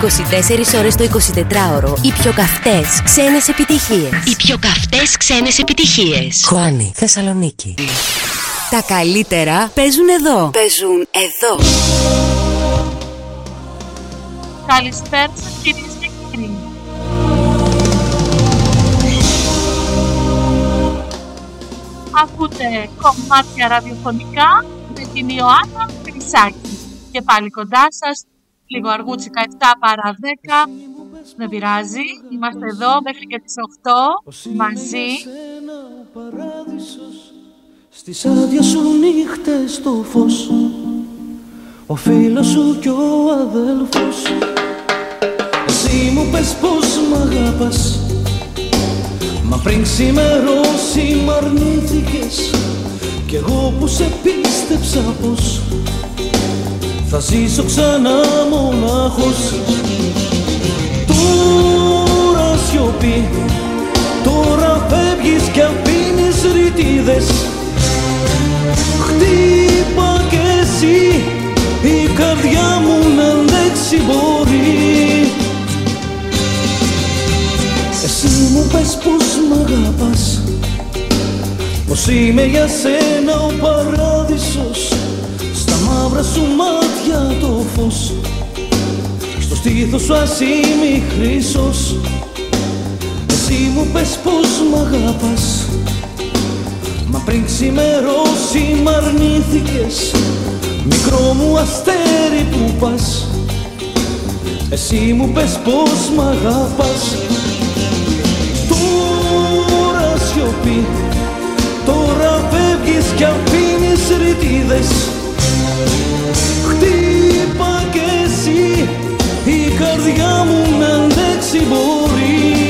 24 ώρες το 24ωρο. Οι πιο καυτές ξένες επιτυχίες. Οι πιο καυτές ξένες επιτυχίες. Χωάνι, Θεσσαλονίκη. Τα καλύτερα παίζουν εδώ. Παίζουν εδώ. Καλησπέρα σας κυρίες και κύριοι. Ακούτε κομμάτια ραδιοφωνικά με την Ιωάννα Χρυσάκη. Και πάλι κοντά σας, λίγο αργούτσικα 7 παρά 10. Δεν πειράζει, είμαστε εδώ μέχρι και τις 8 μαζί. Στις άδειες σου νύχτες το φως. Ο φίλος σου κι ο αδέλφος. Εσύ μου πες πως μ' αγάπας Μα πριν ξημερώσει μ' αρνήθηκες. Κι εγώ που σε πίστεψα πως Θα ζήσω ξανά μονάχος. Τώρα σιωπή Τώρα φεύγεις κι αφήνεις ρητίδες. Χτύπα κι εσύ η καρδιά μου να αντέξει μπορεί. Εσύ μου πες πως μ' αγαπάς. Πως είμαι για σένα ο παράδεισος. Στα μαύρα σου μάτια το φως. Στο στήθος σου ας είμαι χρυσός. Εσύ μου πες πως μ' αγαπάς. Μα πριν ξημερώσει μ' αρνήθηκες. Μικρό μου αστέρι που πας. Εσύ μου πες πως μ' αγάπας Τώρα σιωπή. Τώρα φεύγεις κι αφήνεις ρητίδες καρδιά μου να αντέξει μπορεί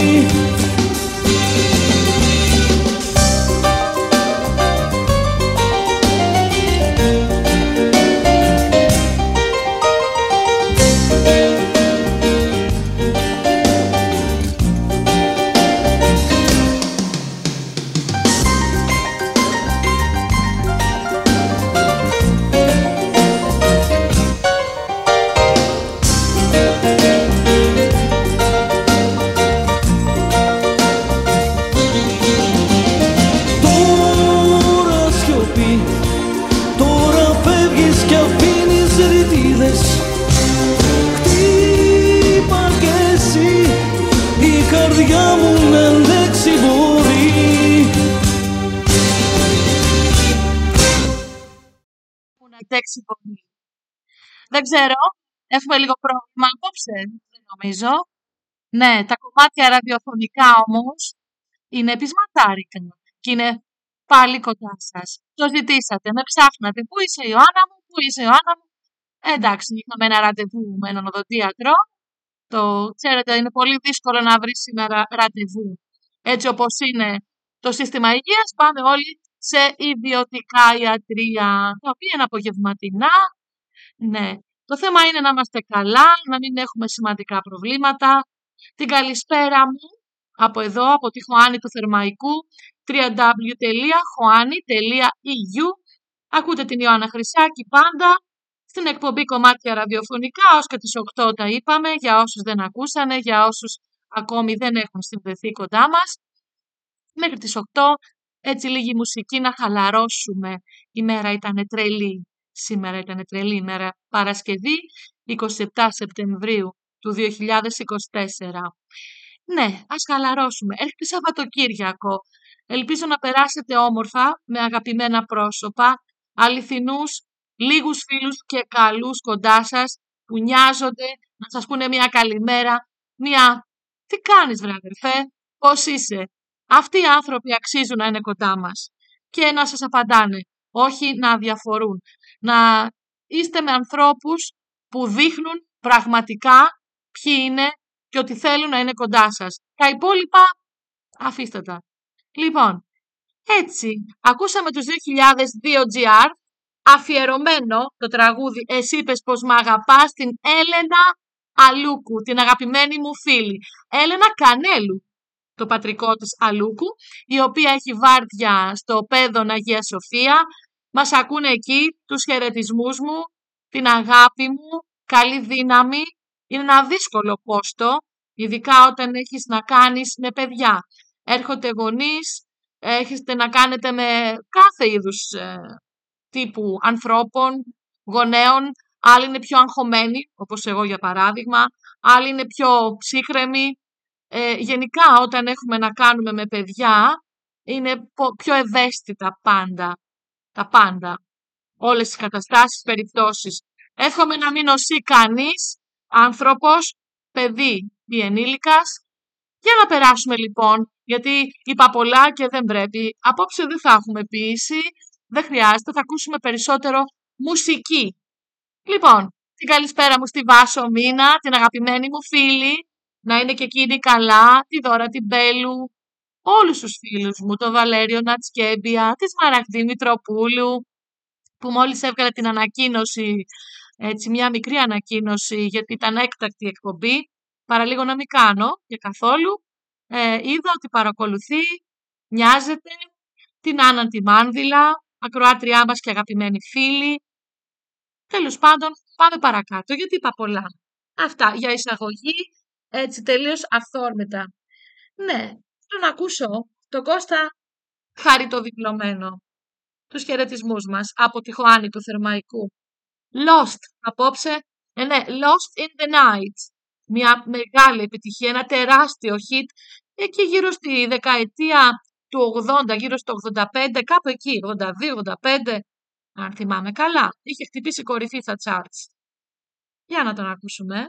έχουμε λίγο πρόβλημα απόψε, δεν νομίζω. Ναι, τα κομμάτια ραδιοφωνικά όμως είναι πεισματάρικα και είναι πάλι κοντά σας. Το ζητήσατε, με ψάχνατε. Πού είσαι η Ιωάννα μου, πού είσαι η Ιωάννα μου. Ε, εντάξει, είχαμε ένα ραντεβού με έναν οδοντίατρο. Το ξέρετε, είναι πολύ δύσκολο να βρεις σήμερα ραντεβού. Έτσι όπως είναι το σύστημα υγείας, πάμε όλοι σε ιδιωτικά ιατρία, τα οποία είναι απογευματινά. Ναι, το θέμα είναι να είμαστε καλά, να μην έχουμε σημαντικά προβλήματα. Την καλησπέρα μου από εδώ, από τη Χωάνη του Θερμαϊκού, www.hoani.eu. Ακούτε την Ιωάννα Χρυσάκη πάντα στην εκπομπή κομμάτια ραδιοφωνικά, ως και τις 8 τα είπαμε, για όσους δεν ακούσανε, για όσους ακόμη δεν έχουν συνδεθεί κοντά μας. Μέχρι τις 8, έτσι λίγη μουσική να χαλαρώσουμε. Η μέρα ήταν τρελή. Σήμερα ήταν τρελή ημέρα Παρασκευή, 27 Σεπτεμβρίου του 2024. Ναι, ας χαλαρώσουμε. Έρχεται Σαββατοκύριακο. Ελπίζω να περάσετε όμορφα με αγαπημένα πρόσωπα, αληθινούς, λίγους φίλους και καλούς κοντά σας που νοιάζονται να σας πούνε μια καλημέρα, μια «Τι κάνεις βρε αδερφέ, πώς είσαι». Αυτοί οι άνθρωποι αξίζουν να είναι κοντά μας και να σας απαντάνε, όχι να διαφορούν. Να είστε με ανθρώπους που δείχνουν πραγματικά ποιοι είναι και ότι θέλουν να είναι κοντά σας. Τα υπόλοιπα αφήστε τα. Λοιπόν, έτσι, ακούσαμε τους 2002 GR, αφιερωμένο το τραγούδι «Εσύ είπες πως μ' αγαπάς» την Έλενα Αλούκου, την αγαπημένη μου φίλη. Έλενα Κανέλου, το πατρικό της Αλούκου, η οποία έχει βάρδια στο πέδον Αγία Σοφία. Μας ακούνε εκεί τους χαιρετισμούς μου, την αγάπη μου, καλή δύναμη Είναι ένα δύσκολο πόστο, ειδικά όταν έχεις να κάνεις με παιδιά. Έρχονται γονείς, έχετε να κάνετε με κάθε είδους ε, τύπου ανθρώπων, γονέων, άλλοι είναι πιο αγχωμένοι, όπως εγώ για παράδειγμα, άλλοι είναι πιο ψύχρεμοι. Ε, γενικά όταν έχουμε να κάνουμε με παιδιά, είναι πιο ευαίσθητα πάντα, τα πάντα, όλες τις καταστάσεις, περιπτώσεις. Εύχομαι να μην νοσεί κανείς, άνθρωπος, παιδί ή ενήλικας. Για να περάσουμε λοιπόν, γιατί είπα πολλά και δεν πρέπει. Απόψε δεν θα έχουμε ποιήση, δεν χρειάζεται, θα ακούσουμε περισσότερο μουσική. Λοιπόν, την καλησπέρα μου στη Βάσο Μίνα, την αγαπημένη μου φίλη, να είναι και εκείνη καλά, τη Δώρα την Μπέλου, όλους τους φίλους μου, τον Βαλέριο Νατσκέμπια, της Σμαραγδί Μητροπούλου, που μόλις έβγαλε την ανακοίνωση, έτσι μια μικρή ανακοίνωση, γιατί ήταν έκτακτη εκπομπή, παραλίγο να μην κάνω και καθόλου, ε, είδα ότι παρακολουθεί, νοιάζεται, την Άννα τη Μάνδυλα, ακροάτριά μας και αγαπημένη φίλη. Τέλος πάντων, πάμε παρακάτω, γιατί είπα πολλά. Αυτά για εισαγωγή, έτσι τελείως αυθόρμητα. Ναι, θέλω να ακούσω τον Κώστα χαριτοδιπλωμένο. Τους χαιρετισμούς μας από τη Χωάνη του Θερμαϊκού. Lost, απόψε, ε, ναι, Lost in the Night. Μια μεγάλη επιτυχία, ένα τεράστιο hit, εκεί γύρω στη δεκαετία του 80, γύρω στο 85, κάπου εκεί, 82-85, αν θυμάμαι καλά. Είχε χτυπήσει κορυφή στα charts. Για να τον ακούσουμε.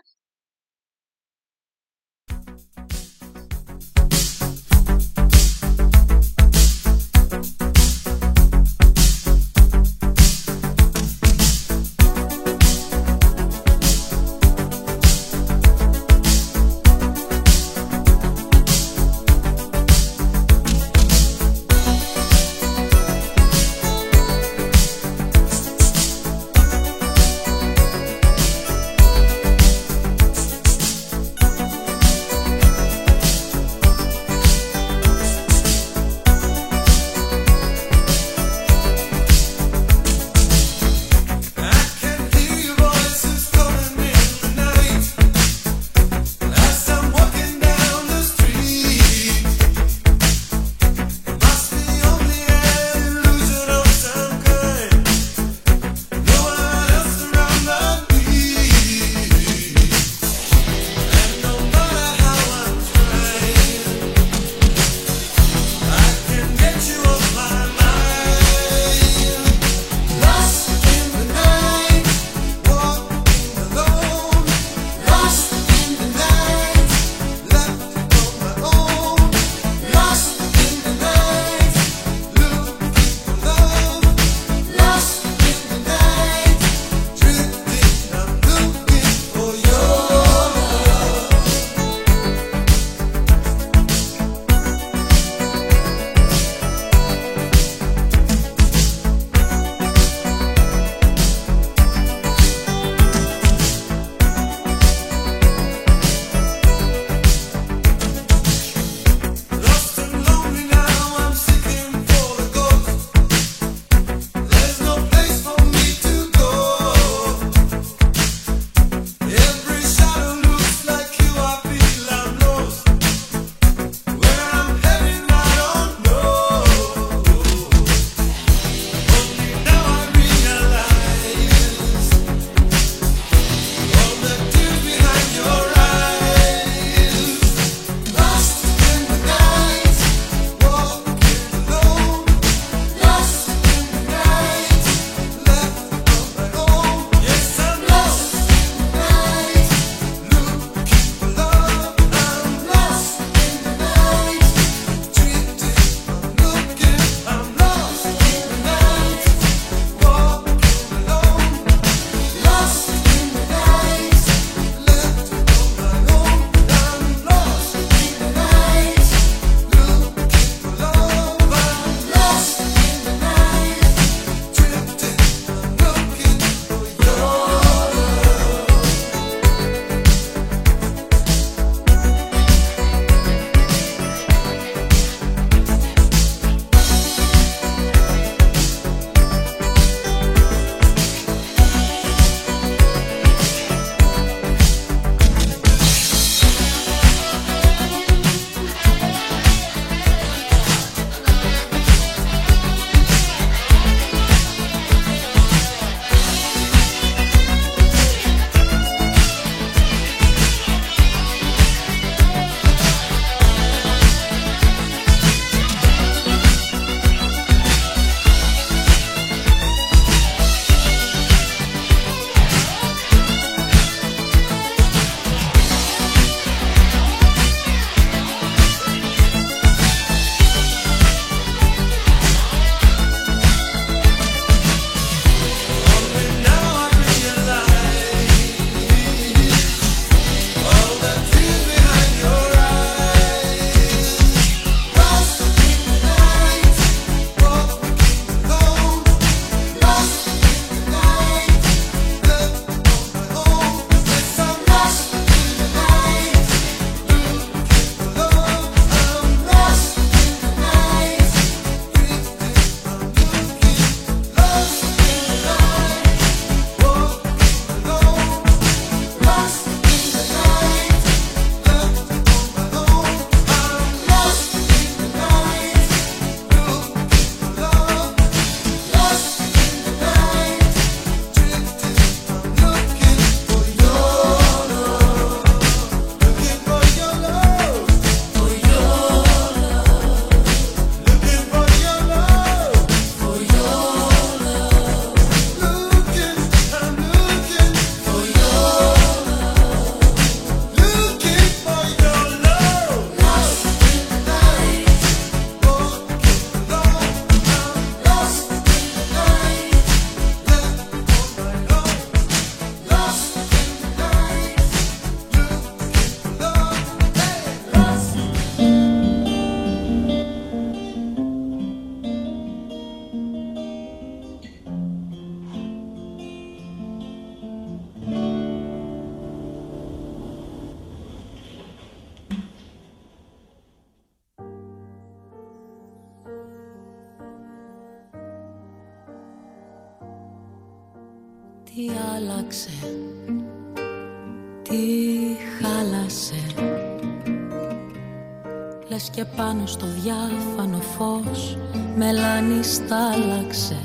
Λες και πάνω στο διάφανο φως Μελάνι στάλαξε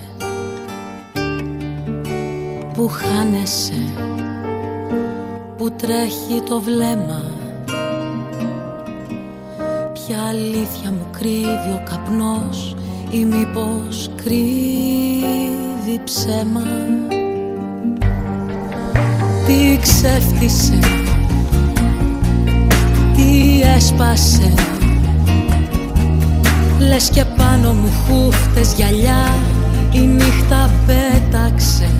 Που χάνεσαι Που τρέχει το βλέμμα. Ποια αλήθεια μου κρύβει ο καπνός Ή μήπως κρύβει ψέμα. Τι ξέφτισε Τι έσπασε. Λες και πάνω μου χούφτες γυαλιά Η νύχτα πέταξε.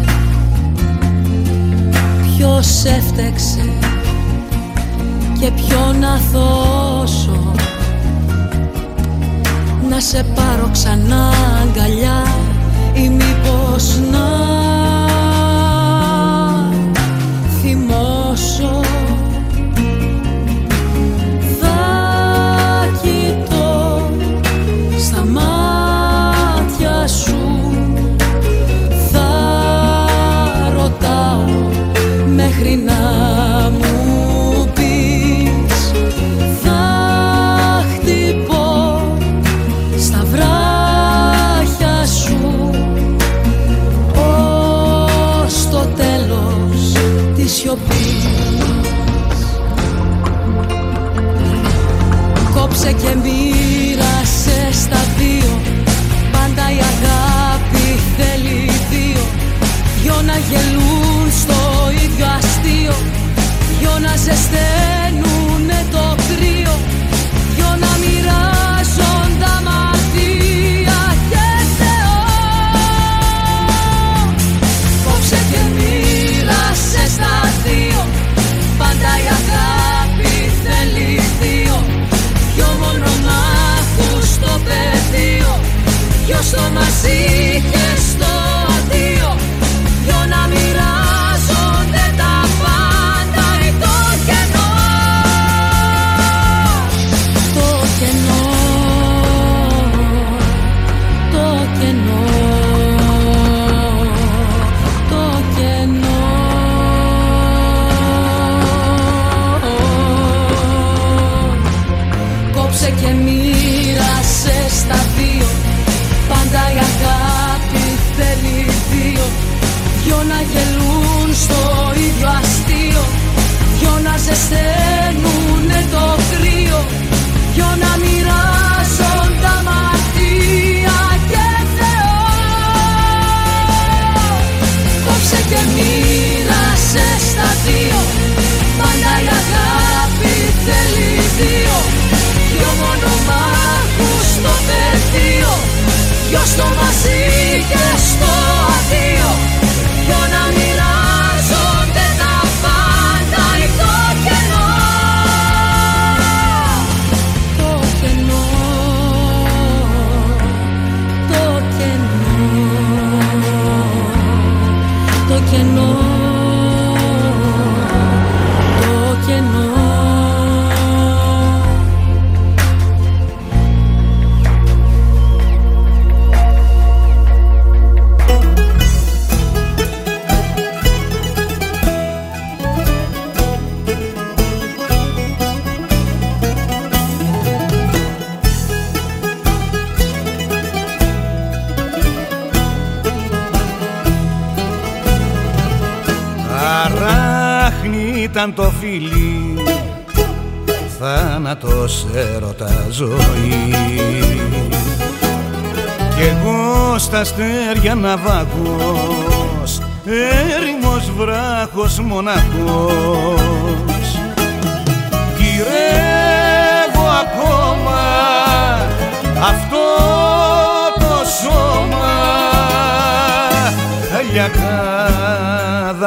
Ποιος έφταξε Και ποιον αθώσω Να σε πάρω ξανά αγκαλιά Ή μήπως να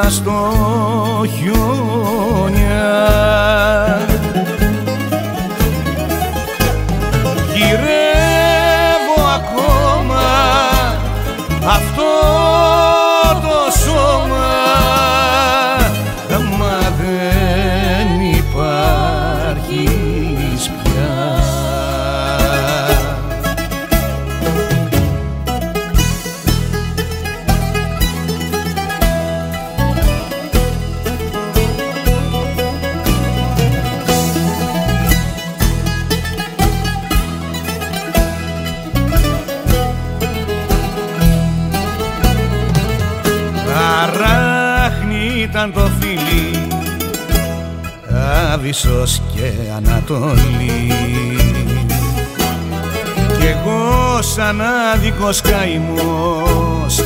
Στο χιόνια παράδεισος και Ανατολή. Κι εγώ σαν άδικος καημός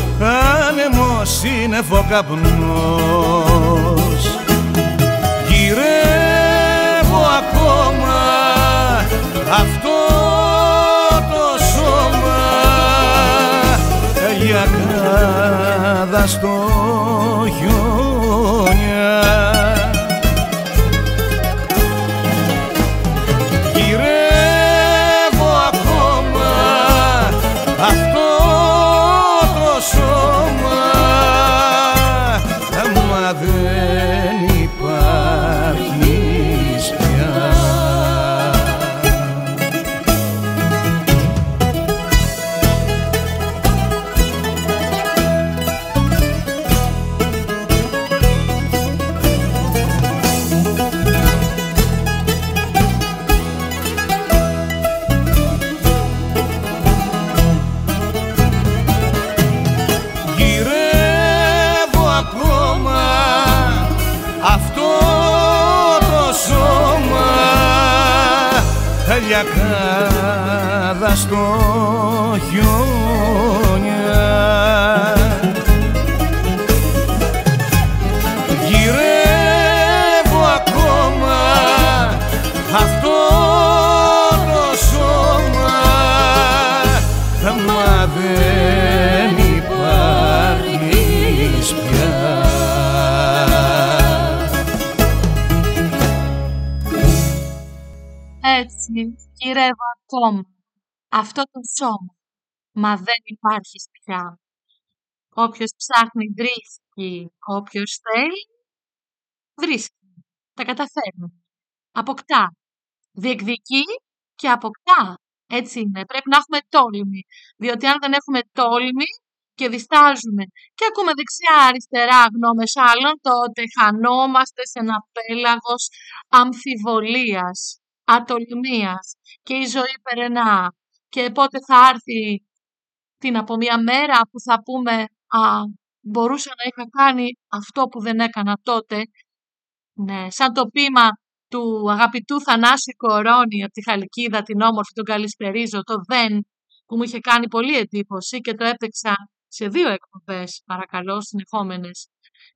άνεμος σύννεφο καπνός γυρεύω ακόμα αυτό το σώμα για κάδα στο χιόνια λιακάδα στο χιόνια γυρεύω ακόμα. Αυτό το σώμα. Μα δεν υπάρχεις πια. Όποιος ψάχνει βρίσκει. Όποιος θέλει, βρίσκει. Τα καταφέρνει. Αποκτά. Διεκδικεί και αποκτά. Έτσι είναι. Πρέπει να έχουμε τόλμη. Διότι αν δεν έχουμε τόλμη και διστάζουμε και ακούμε δεξιά-αριστερά γνώμες άλλων, τότε χανόμαστε σε ένα πέλαγος αμφιβολίας, ατολμίας και η ζωή περνά. Και πότε θα έρθει την από μια μέρα που θα πούμε «Α, μπορούσα να είχα κάνει αυτό που δεν έκανα τότε». Ναι, σαν το ποίημα του αγαπητού Θανάση Κορώνη από τη Χαλκίδα, την όμορφη, τον καλησπερίζω, το «Δεν», που μου είχε κάνει πολύ εντύπωση και το έπαιξα σε δύο εκπομπές, παρακαλώ, συνεχόμενες.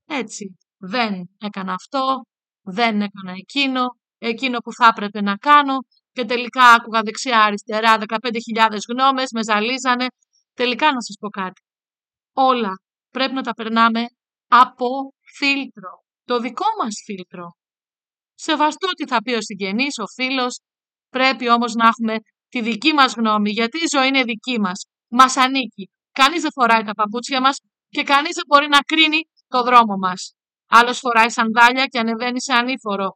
Έτσι, δεν έκανα αυτό, δεν έκανα εκείνο, εκείνο που θα έπρεπε να κάνω και τελικά άκουγα δεξιά-αριστερά 15.000 γνώμες, με ζαλίζανε. Τελικά να σας πω κάτι. Όλα πρέπει να τα περνάμε από φίλτρο. Το δικό μας φίλτρο. Σεβαστό τι θα πει ο συγγενής, ο φίλος. Πρέπει όμως να έχουμε τη δική μας γνώμη, γιατί η ζωή είναι δική μας. Μας ανήκει. Κανείς δεν φοράει τα παπούτσια μας και κανείς δεν μπορεί να κρίνει το δρόμο μας. Άλλος φοράει σανδάλια και ανεβαίνει σε ανήφορο.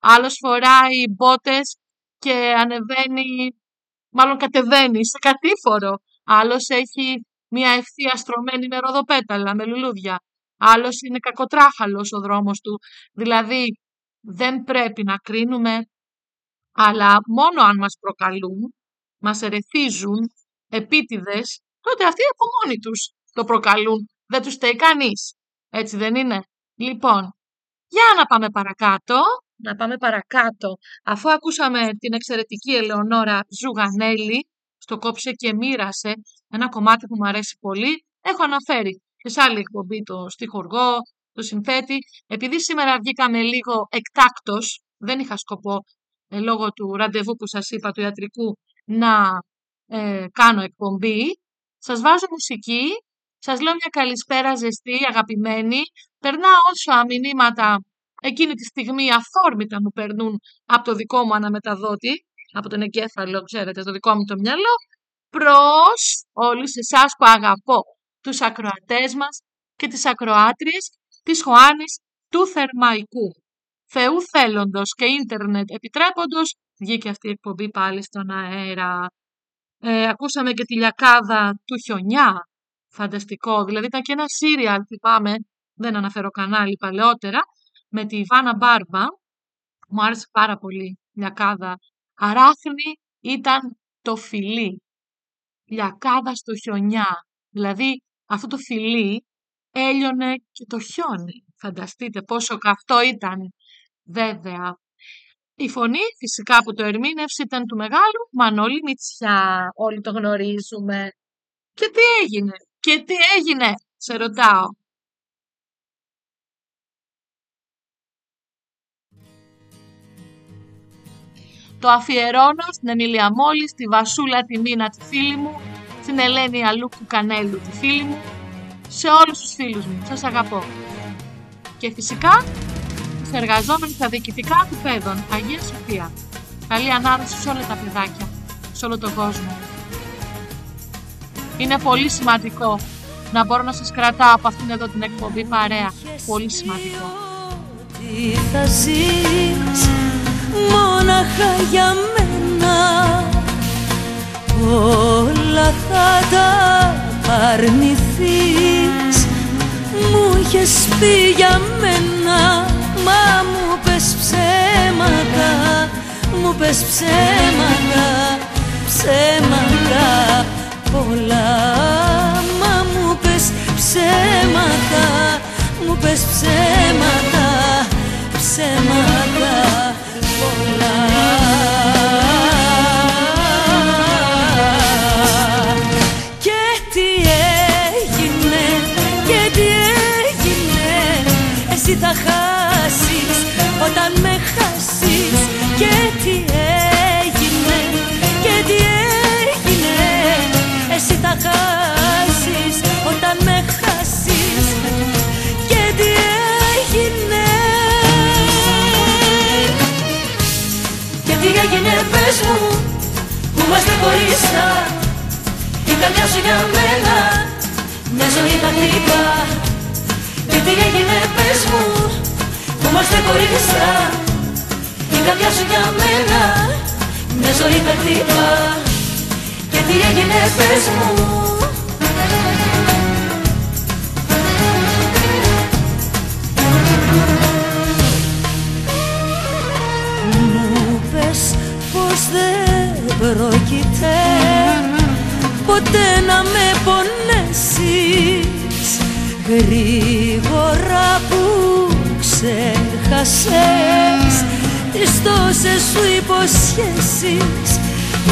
Άλλος φοράει μπότες και ανεβαίνει, μάλλον κατεβαίνει σε κατήφορο. Άλλος έχει μια ευθεία στρωμένη με ροδοπέταλα, με λουλούδια. Άλλος είναι κακοτράχαλος ο δρόμος του. Δηλαδή δεν πρέπει να κρίνουμε, αλλά μόνο αν μας προκαλούν, μας ερεθίζουν επίτηδες, τότε αυτοί από μόνοι τους το προκαλούν. Δεν τους στέει κανείς. Έτσι δεν είναι. Λοιπόν, για να πάμε παρακάτω. Να πάμε παρακάτω. Αφού ακούσαμε την εξαιρετική Ελεονόρα Ζουγανέλη, στο κόψε και μοίρασε ένα κομμάτι που μου αρέσει πολύ, έχω αναφέρει και σε άλλη εκπομπή το στιχουργό, το συνθέτη. Επειδή σήμερα βγήκαμε λίγο εκτάκτος, δεν είχα σκοπό ε, λόγω του ραντεβού που σας είπα του ιατρικού να ε, κάνω εκπομπή. Σας βάζω μουσική, σας λέω μια καλησπέρα ζεστή, αγαπημένη. Περνάω όσο μηνύματα εκείνη τη στιγμή αφόρμητα μου περνούν από το δικό μου αναμεταδότη, από τον εγκέφαλο, ξέρετε, το δικό μου το μυαλό, προς όλους εσάς που αγαπώ, τους ακροατές μας και τις ακροάτριες της Χωάνης του Θερμαϊκού. Θεού θέλοντος και ίντερνετ επιτρέποντος, βγήκε αυτή η εκπομπή πάλι στον αέρα. Ε, ακούσαμε και τη λιακάδα του χιονιά, φανταστικό, δηλαδή ήταν και ένα σύριαλ, θυμάμαι, δεν αναφέρω κανάλι παλαιότερα, με τη Ιβάνα Μπάρμπα, μου άρεσε πάρα πολύ, λιακάδα. Αράχνη ήταν το φιλί, λιακάδα στο χιονιά, δηλαδή αυτό το φιλί έλειωνε και το χιόνι. Φανταστείτε πόσο καυτό ήταν. Βέβαια, Η φωνή φυσικά που το ερμήνευσε ήταν του μεγάλου Μανώλη Μητσιά. Όλοι το γνωρίζουμε. Και τι έγινε, και τι έγινε, σε ρωτάω. Το αφιερώνω στην Εμίλια Μόλι, στη Βασούλα τη Μίνα τη φίλη μου, στην Ελένη Αλούκου Κανέλου τη φίλη μου, σε όλους τους φίλους μου. Σας αγαπώ. Και φυσικά σε εργαζόμενοι στα διοικητικά του παιδών, Αγία Σοφία. Καλή ανάρρωση σε όλα τα παιδάκια, σε όλο τον κόσμο. Είναι πολύ σημαντικό να μπορώ να σας κρατάω από αυτήν εδώ την εκπομπή παρέα. Πολύ σημαντικό. Τι θα ζεις μόναχα για μένα. Όλα θα τα αρνηθείς. Μου είχες πει για μένα Μα μου πες ψέματα. Μου πες ψέματα Ψέματα πολλά. Μα μου πες ψέματα Μου πες ψέματα Ψέματα πολλά Και μου που είμαστε χωρίστα Η καρδιά σου για μένα μια ζωή τα χτύπα. Και τι έγινε πες μου που είμαστε χωρίστα Η καρδιά σου για μένα μια ζωή τα χτύπα. Και τι έγινε πες μου Μου δεν πρόκειται ποτέ να με πονέσεις. Γρήγορα που ξέχασες τις τόσες σου υποσχέσεις.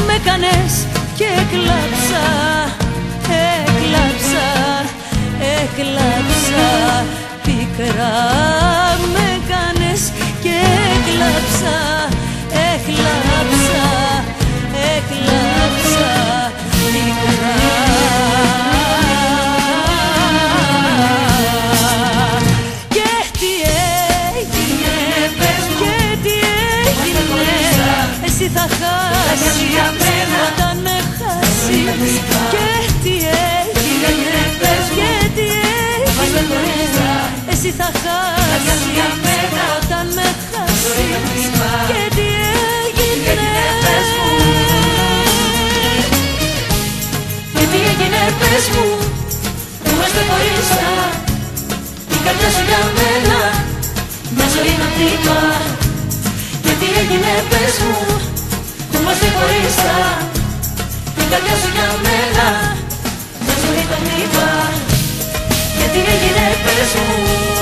Με κάνες και έκλαψα, έκλαψα, έκλαψα. Πικρά με κάνες και έκλαψα, έκλαψα, Εσύ θα χάσεις. Όταν με χάσεις Και τι έγινε, και τι έγινε. Εσύ θα χάσεις. Όταν με χάσεις Και τι έγινε. Και τι έγινε πες μου που είμαστε χωρίστα Η καρδιά σου για μένα μια ζωή να χτύπα Και τι έγινε πες μου που είμαστε χωρίστα Η καρδιά σου για μένα μια ζωή να χτύπα Και τι έγινε πες μου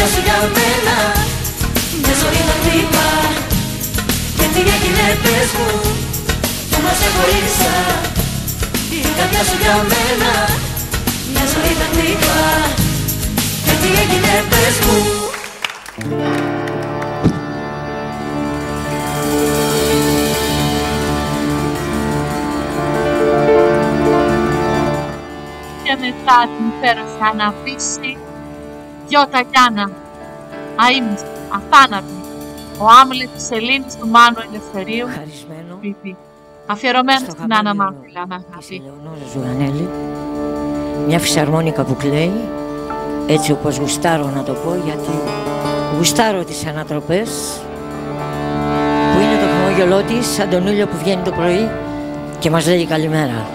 καρδιά σου για μένα. Μια ζωή να χτύπα Και τι έγινε πες μου. Που είμαστε χωρίστα Η καρδιά σου για μένα. Μια ζωή θα χτύπα Και τι έγινε πες μου. Και μετά την υπέροχη αναβίση, Γιώτα Γιάννα, αείμνηστη, αθάνατη, ο Άμλετ της Ελλήνης του Μάνου Ελευθερίου, Χαρισμένο Λυπή. αφιερωμένο στο στην Άννα χαμένο Μάγουλα, με της αγάπη. Ελεονόρας Ζουρανέλη μια φυσαρμόνικα που κλαίει έτσι όπως γουστάρω να το πω γιατί Γουστάρω τις ανατροπές που είναι το χαμόγελό της σαν τον ήλιο που βγαίνει το πρωί και μας λέει καλημέρα.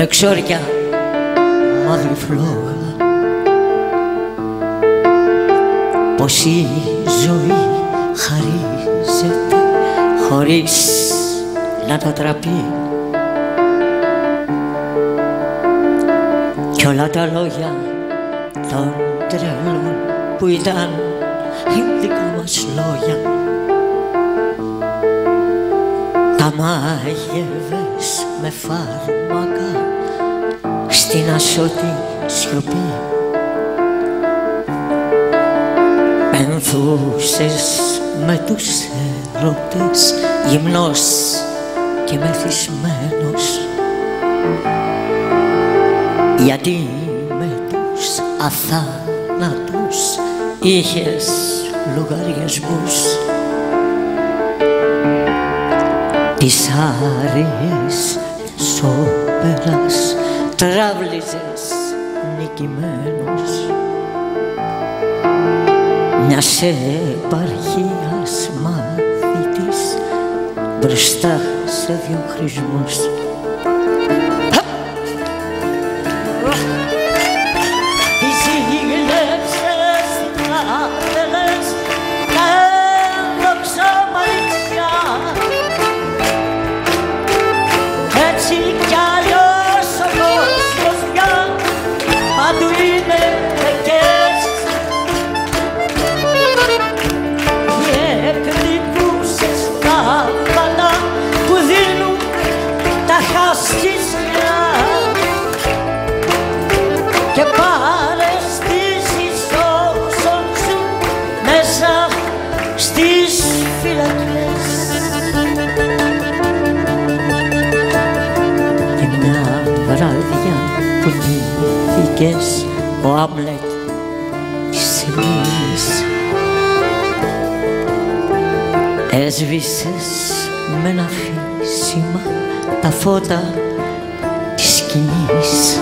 Με ξόρια μαύρη φλόγα πως η ζωή χαρίζεται χωρίς να τα τραπεί. Κι όλα τα λόγια των τρελών που ήταν δικά μας λόγια τα μάγευες με φάρμακα στην ασώτη σιωπή. Πενθούσες με τους έρωτες γυμνός και μεθυσμένος. Γιατί με τους αθάνατους είχες λογαριασμούς. Τις άριες της όπερας τράβλιζες νικημένος. Μιας επαρχίας μάθητης μπροστά σε δυο χρησμούς ντύθηκες ο Άμλετ της Ελλήνης Έσβησες με ένα φύσιμα τα φώτα της σκηνής.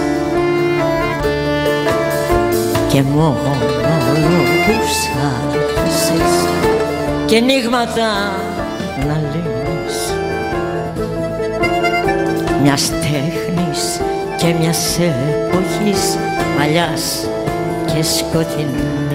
Και μόνο λόγους άρχισες και ενίγματα να λύνεις. Μιας τέχνης και μιας εποχής παλιάς και σκοτεινής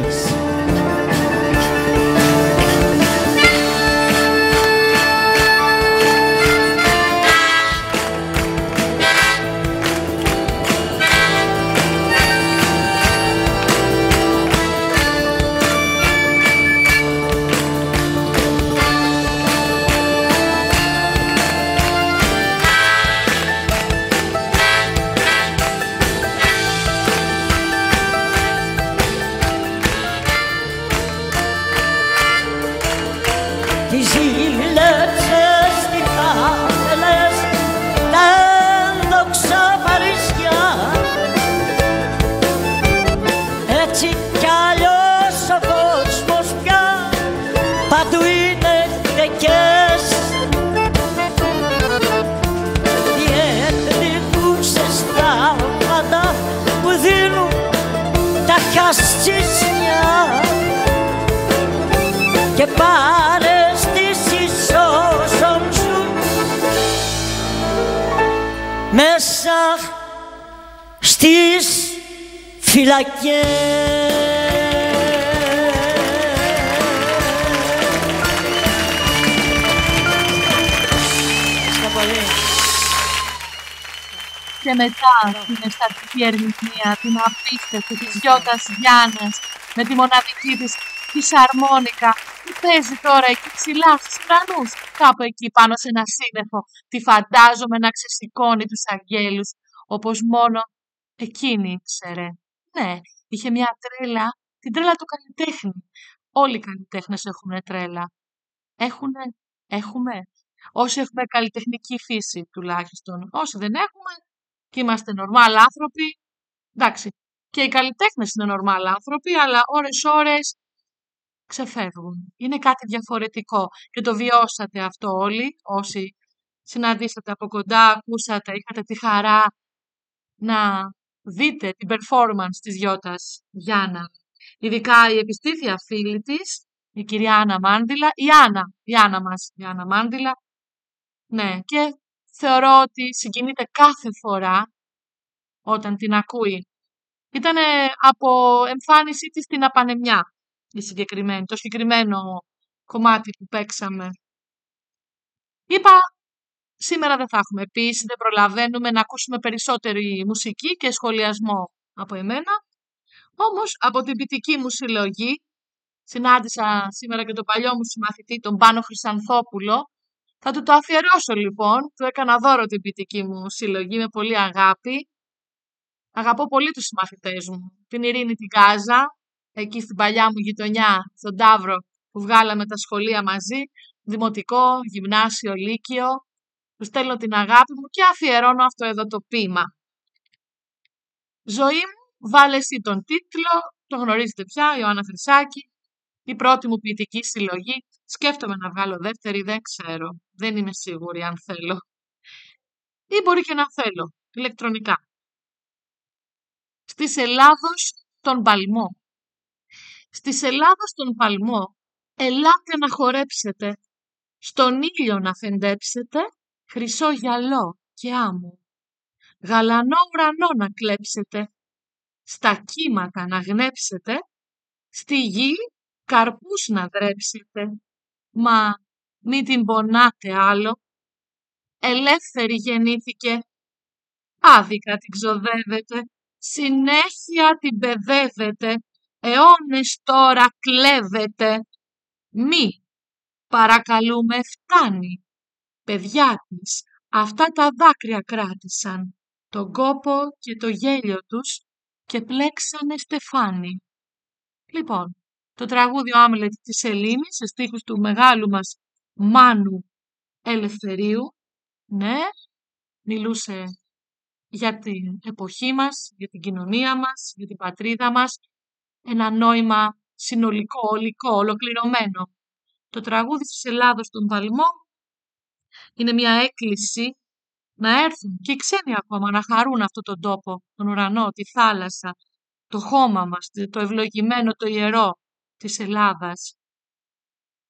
μετά την αισθαντική ερμηνεία, την απίστευτη της Γιώτας Γιάννας με τη μοναδική της φυσαρμόνικα που παίζει τώρα εκεί ψηλά στους ουρανούς, κάπου εκεί πάνω σε ένα σύννεφο. Τη φαντάζομαι να ξεσηκώνει τους αγγέλους, όπως μόνο εκείνη ήξερε. Ναι, είχε μια τρέλα, την τρέλα του καλλιτέχνη. Όλοι οι καλλιτέχνες έχουν τρέλα. Έχουνε, έχουμε. Όσοι έχουμε καλλιτεχνική φύση τουλάχιστον. Όσοι δεν έχουμε και είμαστε νορμάλ άνθρωποι, εντάξει, και οι καλλιτέχνες είναι νορμάλ άνθρωποι, αλλά ώρες-ώρες ξεφεύγουν. Είναι κάτι διαφορετικό και το βιώσατε αυτό όλοι, όσοι συναντήσατε από κοντά, ακούσατε, είχατε τη χαρά να δείτε την performance της Γιώτας Γιάννα. Ειδικά η επιστήθεια φίλη της, η κυρία Άννα Μάντιλα, η Άννα, η Άννα μας, η Άννα Μάντιλα. Ναι, και θεωρώ ότι συγκινείται κάθε φορά όταν την ακούει. Ήταν από εμφάνισή της στην Απανεμιά, η συγκεκριμένη, το συγκεκριμένο κομμάτι που παίξαμε. Είπα, σήμερα δεν θα έχουμε επίση, δεν προλαβαίνουμε να ακούσουμε περισσότερη μουσική και σχολιασμό από εμένα. Όμως, από την ποιητική μου συλλογή, συνάντησα σήμερα και τον παλιό μου συμμαθητή, τον Πάνο Χρυσανθόπουλο. Θα του το αφιερώσω λοιπόν, του έκανα δώρο την ποιητική μου συλλογή με πολύ αγάπη. Αγαπώ πολύ τους συμμαθητές μου. Την Ειρήνη την Γάζα, εκεί στην παλιά μου γειτονιά, στον Ταύρο, που βγάλαμε τα σχολεία μαζί, δημοτικό, γυμνάσιο, λύκειο. Τους στέλνω την αγάπη μου και αφιερώνω αυτό εδώ το ποίημα. Ζωή μου, βάλε εσύ τον τίτλο, το γνωρίζετε πια, Ιωάννα Χρυσάκη, η πρώτη μου ποιητική συλλογή. Σκέφτομαι να βγάλω δεύτερη, δεν ξέρω. Δεν είμαι σίγουρη αν θέλω. Ή μπορεί και να θέλω, ηλεκτρονικά. Στις Ελλάδος τον Παλμό. Στις Ελλάδος τον Παλμό, ελάτε να χορέψετε, στον ήλιο να φεντέψετε, χρυσό γυαλό και άμμο. Γαλανό ουρανό να κλέψετε, στα κύματα να γνέψετε, στη γη καρπούς να δρέψετε. Μα μη την πονάτε άλλο, ελεύθερη γεννήθηκε, άδικα την ξοδεύετε, συνέχεια την παιδεύετε, αιώνες τώρα κλέβετε. Μη, παρακαλούμε, φτάνει. Παιδιά της, αυτά τα δάκρυα κράτησαν, τον κόπο και το γέλιο τους και πλέξανε στεφάνι. Λοιπόν, το τραγούδι «Ο Άμλετ» της Ελλήνης, σε στίχους του μεγάλου μας Μάνου Ελευθερίου, ναι, μιλούσε για την εποχή μας, για την κοινωνία μας, για την πατρίδα μας, ένα νόημα συνολικό, ολικό, ολοκληρωμένο. Το τραγούδι της Ελλάδος των Παλμό είναι μια έκκληση να έρθουν και οι ξένοι ακόμα να χαρούν αυτόν τον τόπο, τον ουρανό, τη θάλασσα, το χώμα μας, το ευλογημένο, το ιερό της Ελλάδας.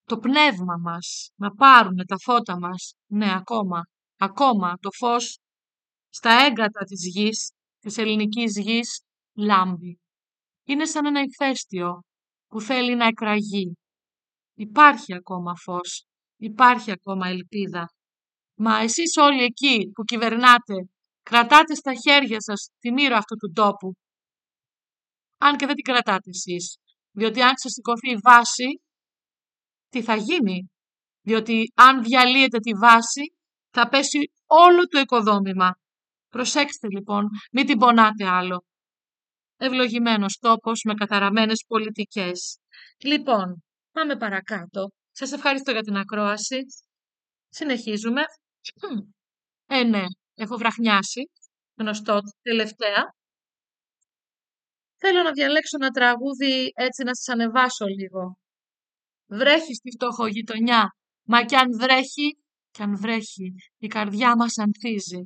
Το πνεύμα μας, να πάρουν τα φώτα μας, ναι ακόμα, ακόμα το φως στα έγκατα της γης, της ελληνικής γης, λάμπει. Είναι σαν ένα ηφαίστειο που θέλει να εκραγεί. Υπάρχει ακόμα φως, υπάρχει ακόμα ελπίδα. Μα εσείς όλοι εκεί που κυβερνάτε, κρατάτε στα χέρια σας τη μοίρα αυτού του τόπου. Αν και δεν την κρατάτε εσείς, διότι αν ξεσηκωθεί η βάση, τι θα γίνει; Διότι αν διαλύετε τη βάση, θα πέσει όλο το οικοδόμημα. Προσέξτε λοιπόν, μην την πονάτε άλλο. Ευλογημένος τόπος με καθαραμένες πολιτικές. Λοιπόν, πάμε παρακάτω. Σας ευχαριστώ για την ακρόαση. Συνεχίζουμε. Ε, ναι, έχω βραχνιάσει. Γνωστό τελευταία. Θέλω να διαλέξω ένα τραγούδι έτσι να σας ανεβάσω λίγο. Βρέχει στη φτωχογειτονιά, μα κι αν βρέχει, κι αν βρέχει, η καρδιά μας ανθίζει.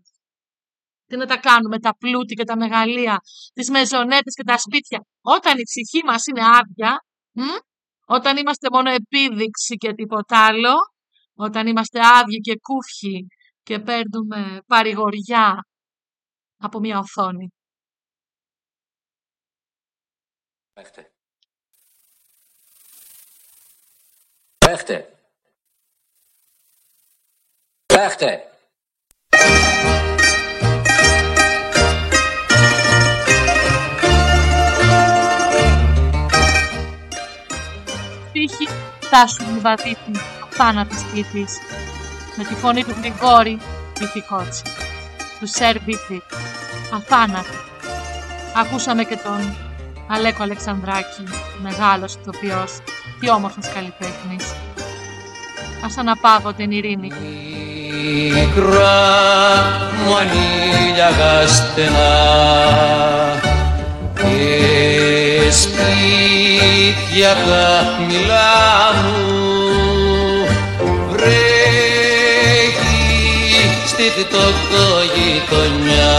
Τι να τα κάνουμε τα πλούτη και τα μεγαλεία, τις μεζονέτες και τα σπίτια, όταν η ψυχή μας είναι άδεια, μ; όταν είμαστε μόνο επίδειξη και τίποτα άλλο, όταν είμαστε άδειοι και κούφιοι και παίρνουμε παρηγοριά από μια οθόνη. Παίχτε. Παίχτε. Παίχτε. Τύχη φτάσουν οι βαδίτη, θάνατος πληθής, με τη φωνή του Γρηγόρη Βυθικότσι, του Σερ Βύθη, αθάνατο. Ακούσαμε και τον Αλέκο Αλεξανδράκη, μεγάλος ηθοποιός και όμορφος καλλιτέχνης. Ας αναπαύω την ειρήνη. Μικρά μου ανήλια γαστενά και σπίτια τα μιλά μου βρέχει στη φτωχογειτονιά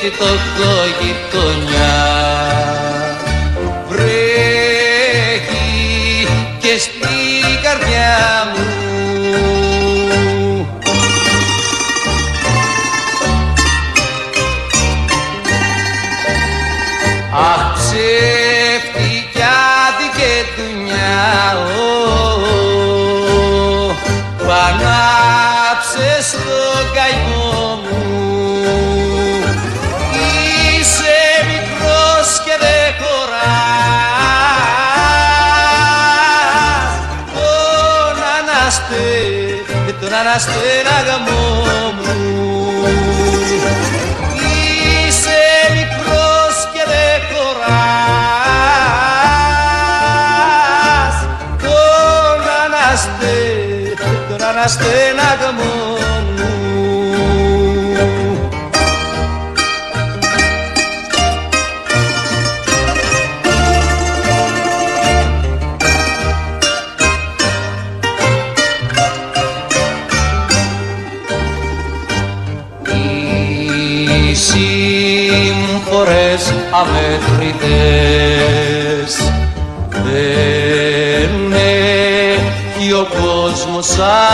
βρέχει στη τον αναστέναγαμό μου. Είσαι μικρός και δεν χωράς. Τον αναστε, τον αναστέναγαμό μου side.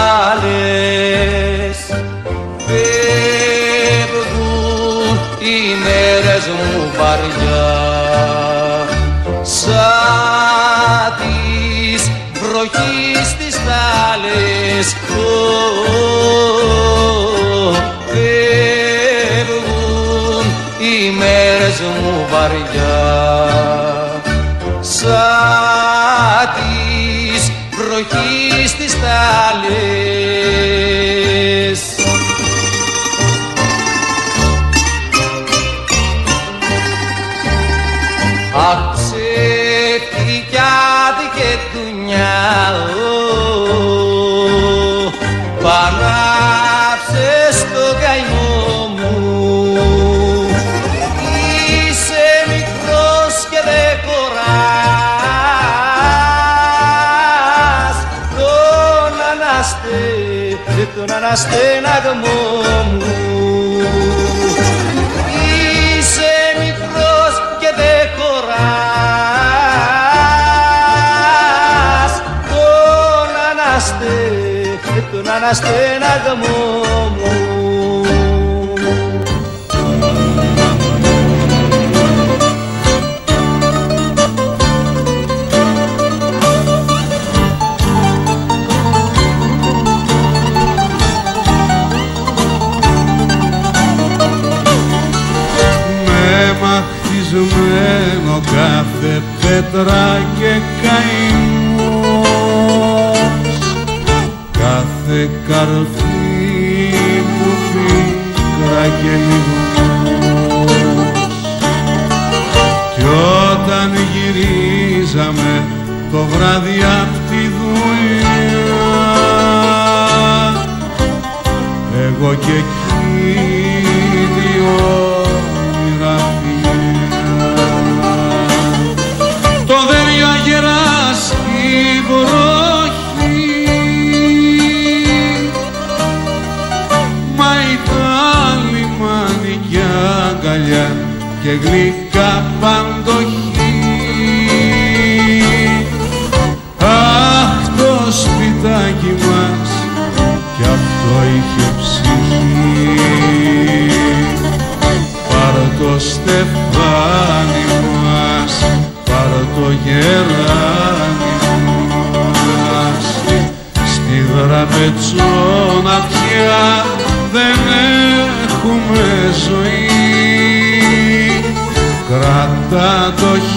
Τον αναστέναγμό μου. Είσαι μικρός και δεν χωράς. Τον αναστε, τον αναστέναγμό μου πέτρα και καημός. Κάθε καρφί μου πίκρα και λιγμός κι όταν γυρίζαμε το βράδυ απ' τη δουλειά εγώ και εκείνη και γλυκά παντοχή Αχ το σπιτάκι μας κι αυτό είχε ψυχή. Πάρ' το στεφάνι μας, πάρ' το γεράνι μας. Στη δραπετσόνα πια δεν έχουμε ζωή Κρατά το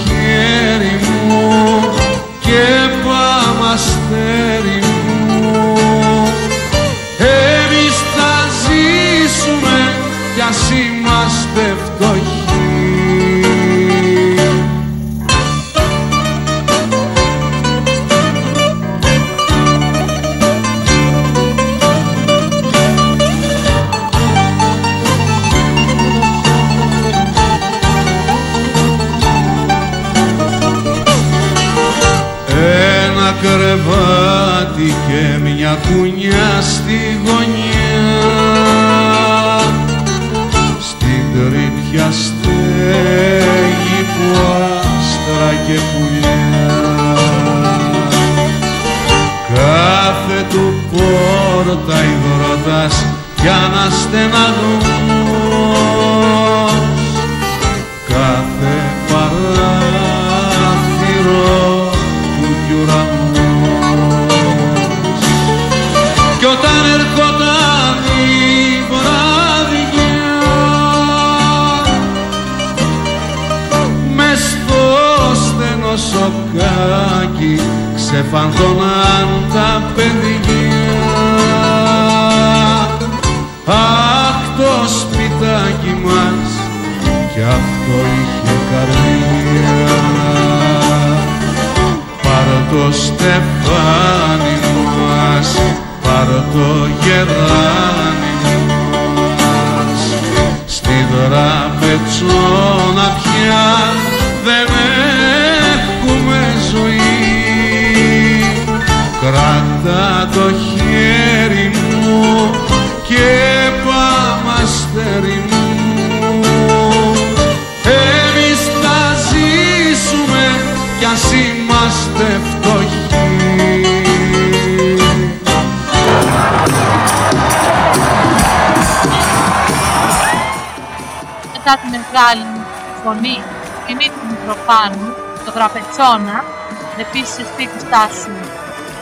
επίσης Σπίτι Στάσου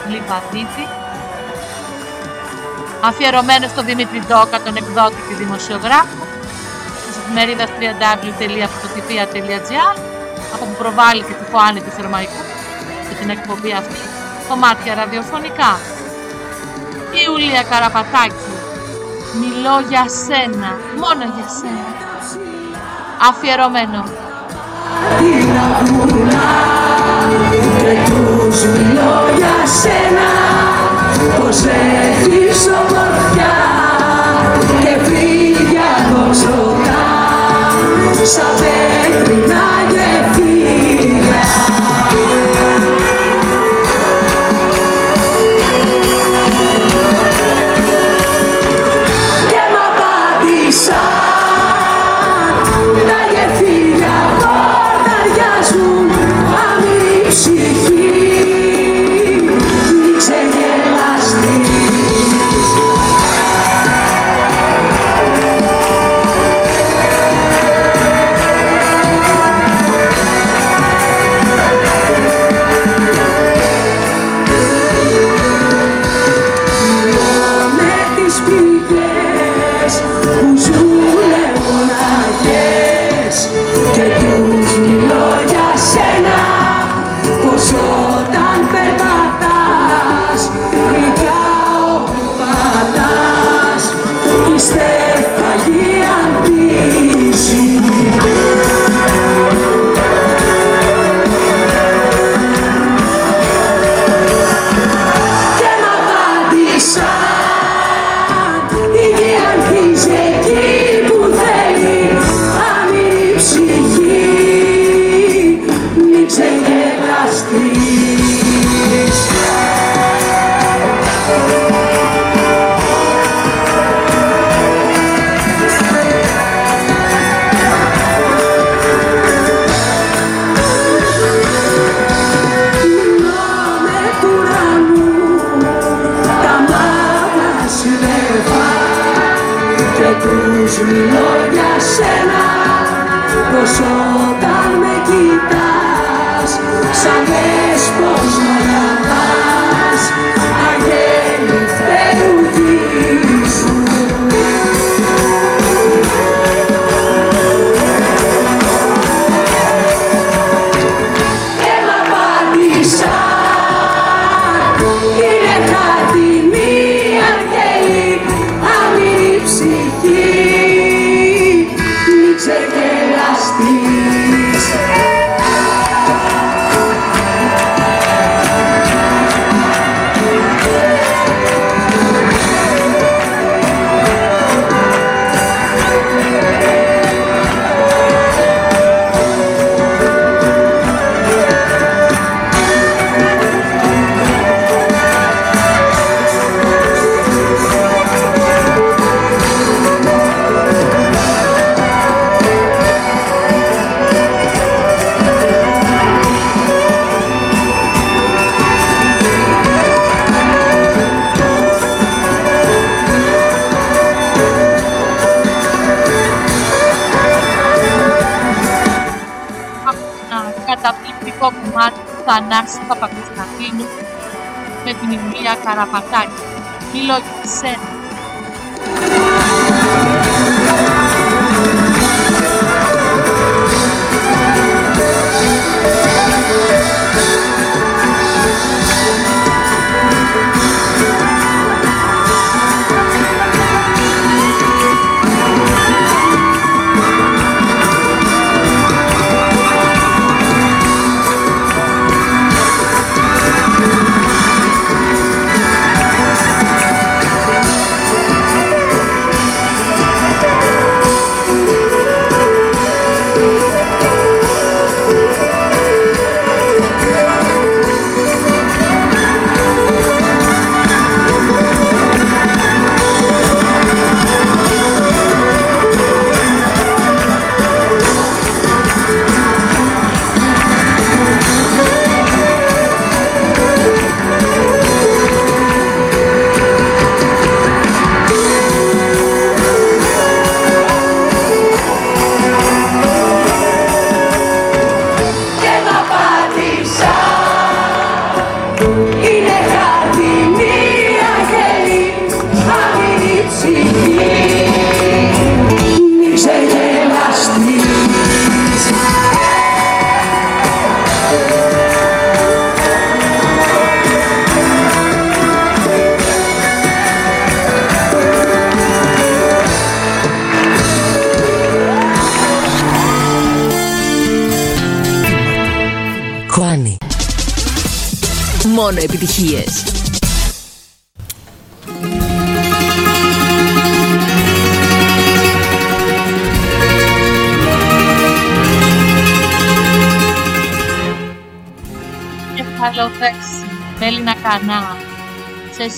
Λιβαδίδη, αφιερωμένος στο Δημήτρη Ντόκα, τον εκδότη και δημοσιογράφο, της εφημερίδας www.fototipia.gr, από που προβάλλει και τη Φωάνη του Θερμαϊκού και την εκπομπή αυτή, κομμάτια ραδιοφωνικά. Η Ιουλία Καραπατάκη, μιλώ για σένα, μόνο για σένα. Αφιερωμένο. Την ακούνα και τους μιλώ για σένα πως έχεις ομορφιά και φίλια κοστοκά σαν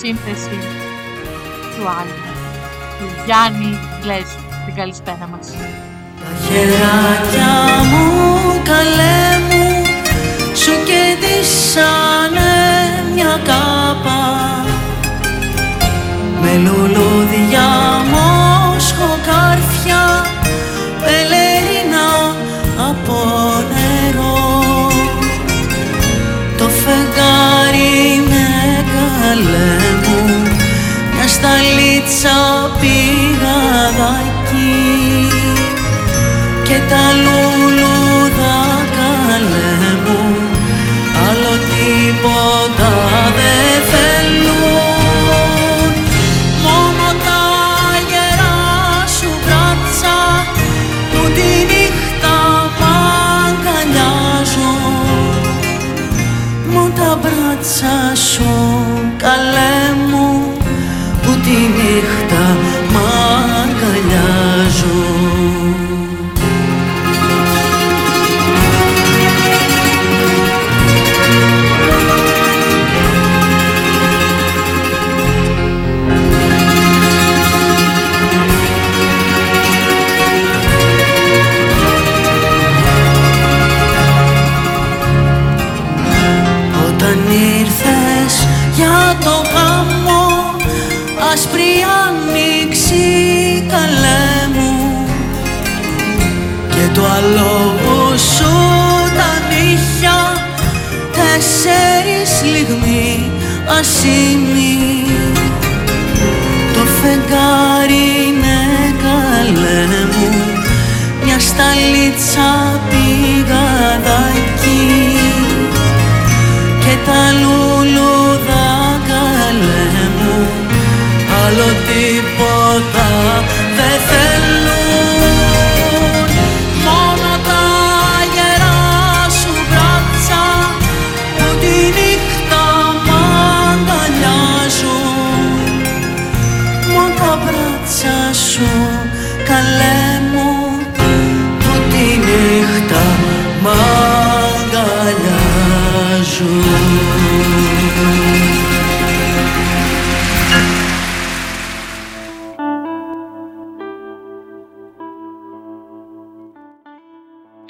σύνθεση του άλλου, του Γιάννη Γκλέζου. Την καλησπέρα μας. Τα χεράκια πίτσα πηγαδάκι και τα λόγια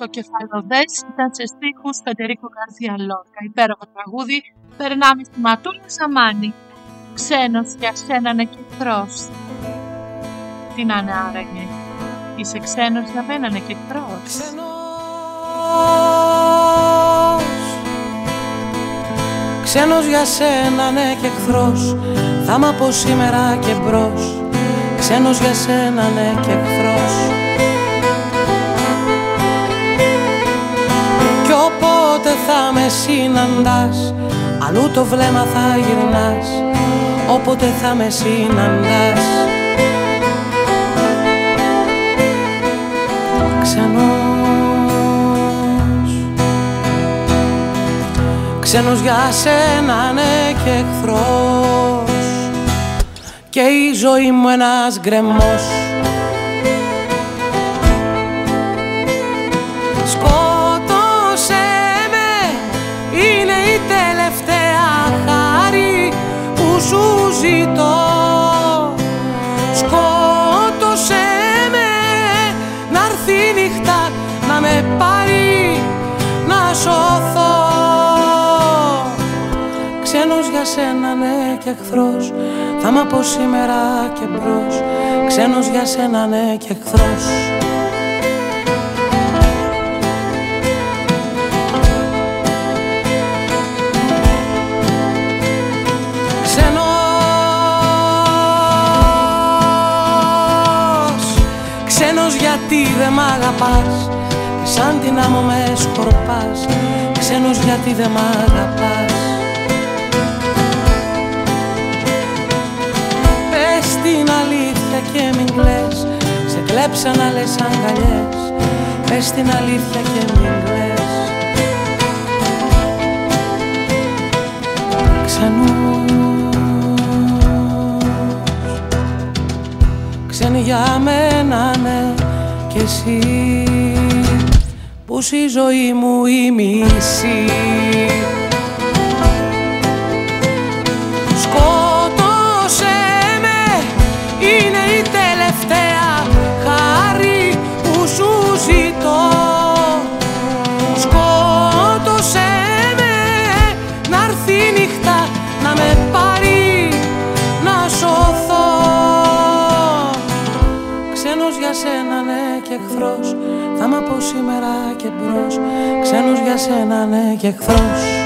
Το κεφαλοδές ήταν σε στίχους Φεντερίκο Καρθία Λόρκα. Υπέροχο τραγούδι. Περνάμε στη Ματούλα Σαμάνη. Ξένος για σένα είναι και εχθρός. Τι να είναι άραγε. Είσαι ξένος για μένα είναι και εχθρός. Ξένος για σένα ναι και εχθρός Θα μ' από σήμερα και μπρος Ξένος για σένα ναι και εχθρός συναντάς. Αλλού το βλέμμα θα γυρνάς Όποτε θα με συναντάς. Ξένος Ξένος για σένα ναι και εχθρός. Και η ζωή μου ένας γκρεμός σου ζητώ. Σκότωσέ με Να έρθει νύχτα να με πάρει να σωθώ. Ξένος για σένα ναι και εχθρός. Θα μ' από σήμερα και μπρος. Ξένος για σένα ναι και εχθρός γιατί δεν μ' αγαπάς. Και σαν την άμμο με σκορπάς. Ξένος γιατί δεν μ' αγαπάς. Την αλήθεια και μην κλαις. Σε κλέψαν άλλες αγκαλιές. Πες την αλήθεια και μην κλαις. Ξενούς. Ξένοι για μένα ναι κι εσύ Που η ζωή μου η μισή θα μ' από σήμερα και μπρος. Ξένος για σένα ναι και εχθρός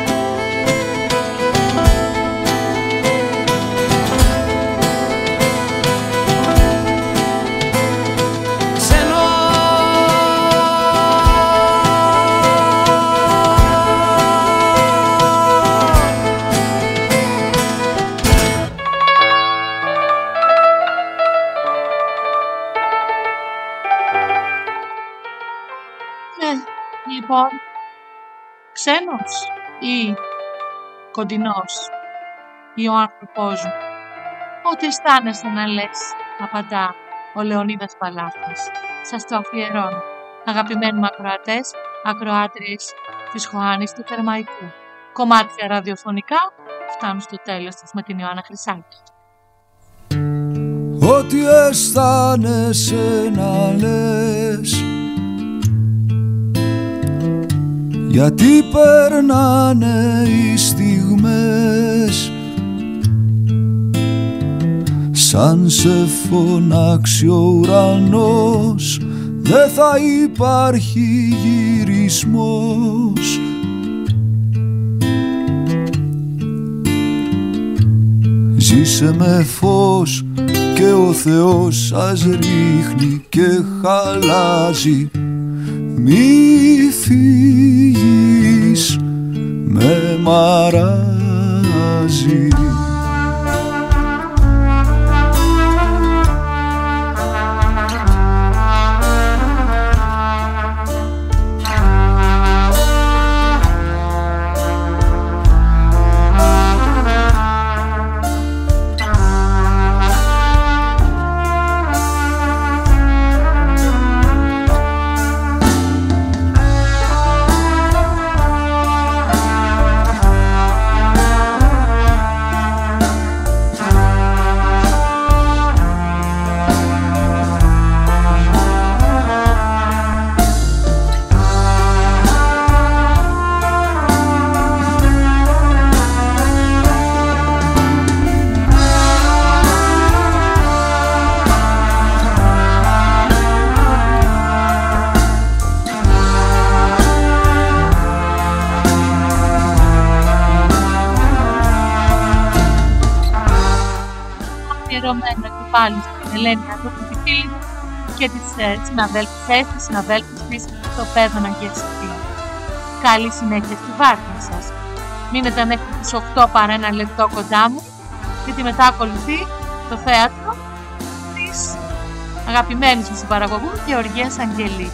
κοντινός ή ο άνθρωπός μου. Ό,τι αισθάνεσαι να λες, απαντά ο Λεωνίδας Παλάχτης. Σας το αφιερώνω. Αγαπημένοι μου ακροατές, ακροάτριες της Χωάνης του Θερμαϊκού. Κομμάτια ραδιοφωνικά φτάνουν στο τέλος της με την Ιωάννα Χρυσάκη. Ό,τι αισθάνεσαι να λες γιατί περνάνε οι στιγμές σαν σε φωνάξει ο ουρανός δεν θα υπάρχει γυρισμός. Ζήσε με φως και ο Θεός σας ρίχνει και χαλάζει Μη φύγεις με μαράζει πάλι στην Ελένη Αντώπου τη φίλη μου και τις ε, συναδέλφες της, συναδέλφους της στο Πέδωνα και Σοφία. Καλή συνέχεια στη βάρκα σας. Μείνετε μέχρι τις 8 παρά ένα λεπτό κοντά μου, γιατί μετά ακολουθεί το θέατρο της αγαπημένης μου συμπαραγωγού Γεωργίας Αγγελή.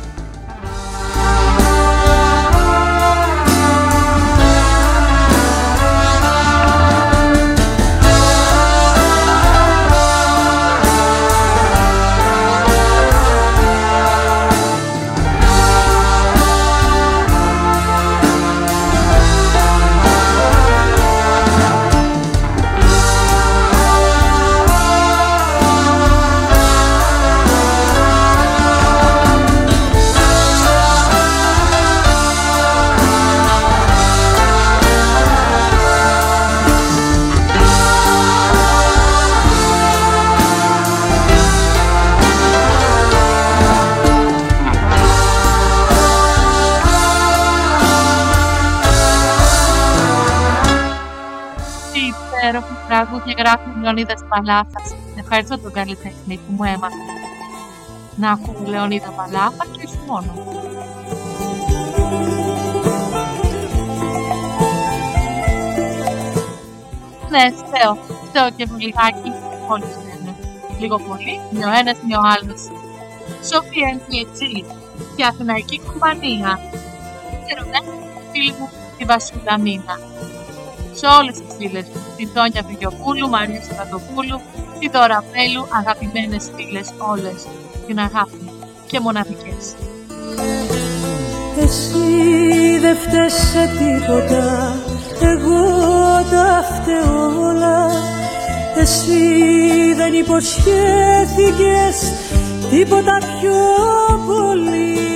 Τραγούδια γράφει ο Λεωνίδας Παλάφας. Ευχαριστώ τον καλλιτέχνη που μου έμαθε να ακούω Λεωνίδα Παλάφα και όχι μόνο. Ναι, φταίω. Φταίω και μου λιγάκι. Όλοι φταίνε. Λίγο πολύ, μη ο ένας, μη ο άλλος. Σοφία Ενκιετζή και Αθηναϊκή Κομπανία. Ξέρω, ναι, φίλοι μου, τη Βασίλα Μίνα. Σε όλες τις φίλες μου, τη Δόνια Βηγιοπούλου, Μαρία Σεβατοπούλου, τη Δώρα Πέλου, αγαπημένες φίλες όλες, την αγάπη μου και μοναδικές. Εσύ δεν φταίς σε τίποτα. Εγώ τα φταίω όλα. Εσύ δεν υποσχέθηκες Τίποτα πιο πολύ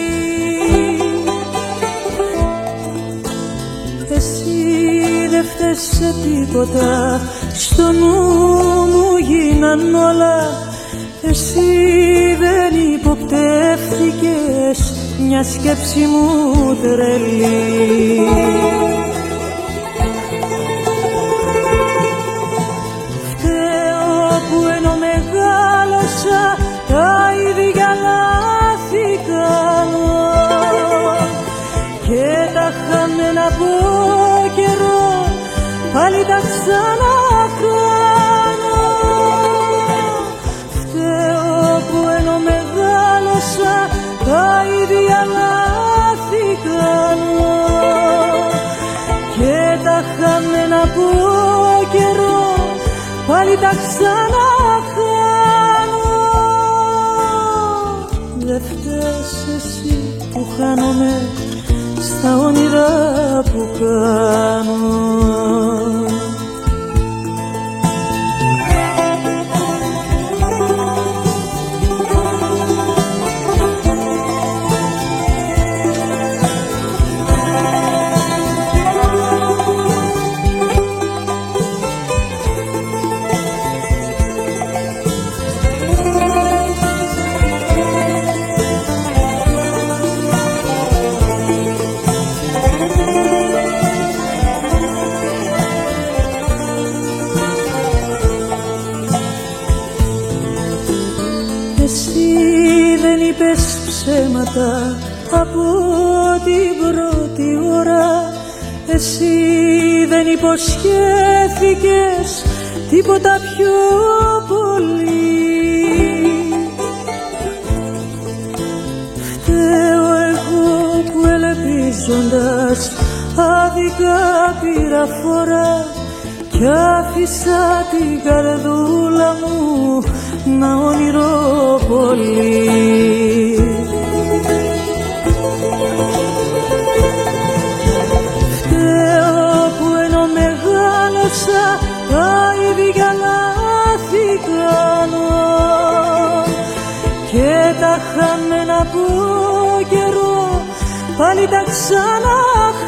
δεν φταίς σε τίποτα. Στο νου μου γίναν όλα. Εσύ δεν υποπτεύθηκες. Μια σκέψη μου τρελή. Φταίω που ενώ μεγάλωσα τα ίδια λάθη κάνω. Και τα χαμένα από καιρό πάλι τα ξαναχάνω Φταίω που ενώ μεγάλωσα τα ίδια λάθη κάνω. Και τα χαμένα από καιρό πάλι τα ξαναχάνω Δεν φταίς εσύ που χάνομαι στα όνειρα που κάνω ψέματα από την πρώτη ώρα. Εσύ δεν υποσχέθηκες τίποτα πιο πολύ. Φταίω εγώ που ελπίζοντας άδικα πήρα φορά κι άφησα την καρδούλα μου να όνειρο πολύ τα ίδια λάθη κάνω και τα χαμένα από καιρό πάλι τα ξαναχάνω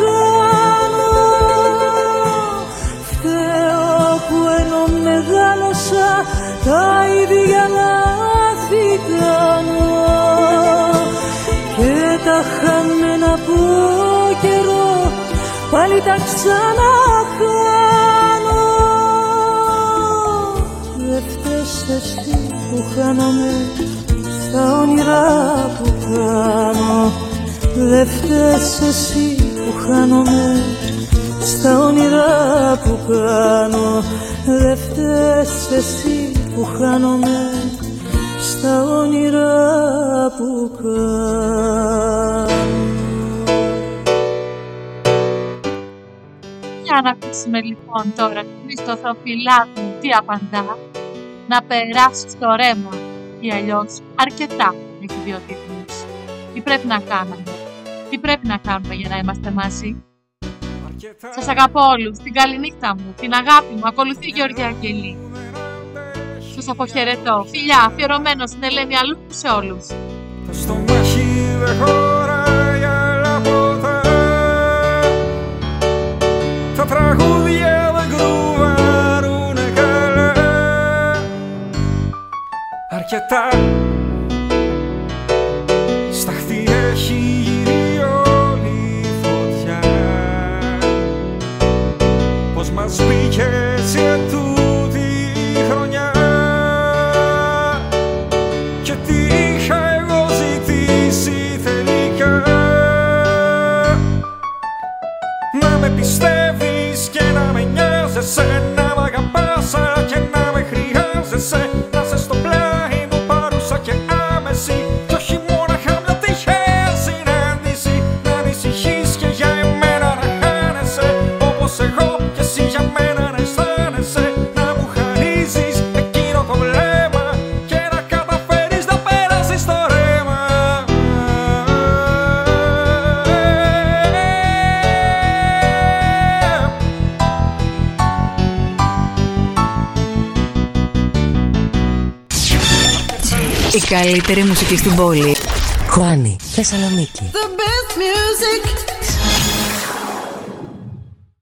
Φταίω που ενώ μεγάλωσα τα ίδια λάθη κάνω και τα χαμένα από καιρό πάλι τα ξαναχάνω χάνομαι στα όνειρα που κάνω Δε φταίς εσύ που χάνομαι στα όνειρα που κάνω Δε φταίς εσύ που χάνομαι στα όνειρα που κάνω Για να ακούσουμε λοιπόν τώρα τη Χρήστο μου τι απαντά. Να περάσεις το ρέμα ή αλλιώς αρκετά έχει δύο τίτλους. Τι πρέπει να κάνουμε; Τι πρέπει να κάνουμε για να είμαστε μαζί; Σας αγαπώ όλους, την καληνύχτα μου, την αγάπη μου, ακολουθεί η Γεωργία Αγγελή. Σας αποχαιρετώ, φιλιά, αφιερωμένος στην Ελένη Αλλού σε όλους. Στο μάχη δεν χωράει άλλα ποτέ Τα τραγούδια Αρκετά. Σταχτή έχει γύρει όλη η φωτιά. Πως μας μπήκε έτσι ετούτη η χρονιά. Και τι είχα εγώ ζητήσει τελικά. Να με πιστεύεις και να με νοιάζεσαι Να μ' αγαπάς αλλά και να με χρειάζεσαι. Να σε στο πλάι καλύτερη μουσική στην πόλη. Χωάνι, Θεσσαλονίκη. The best music